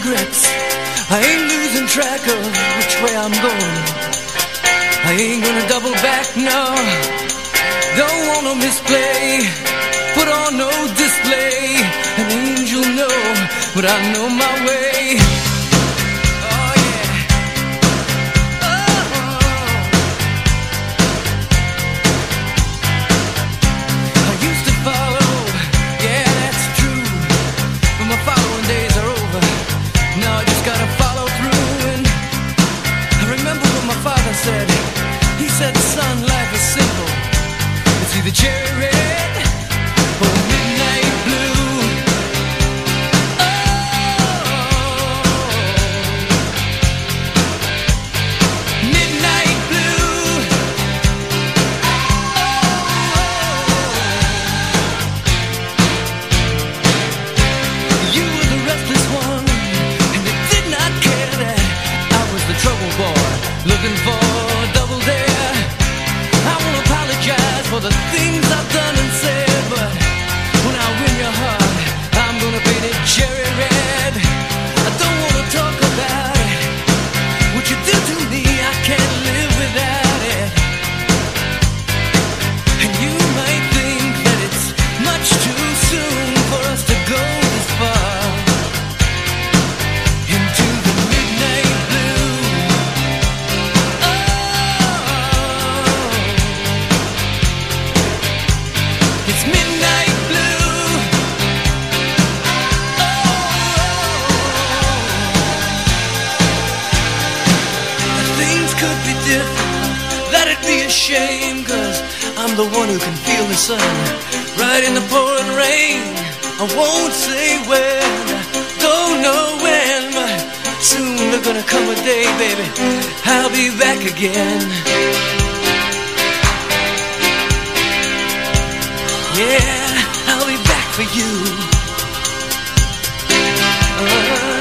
regrets. I ain't losing track of which way I'm going. I ain't gonna double back, no. Don't wanna misplay. Put on no display. An angel, no, but I know my way. Father said. He said, son, life is simple. It's either cherry red could be different. That'd be a shame, cause I'm the one who can feel the sun right in the pouring rain. I won't say when, don't know when, but soon there's gonna come a day, baby. I'll be back again. Yeah, I'll be back for you. Uh,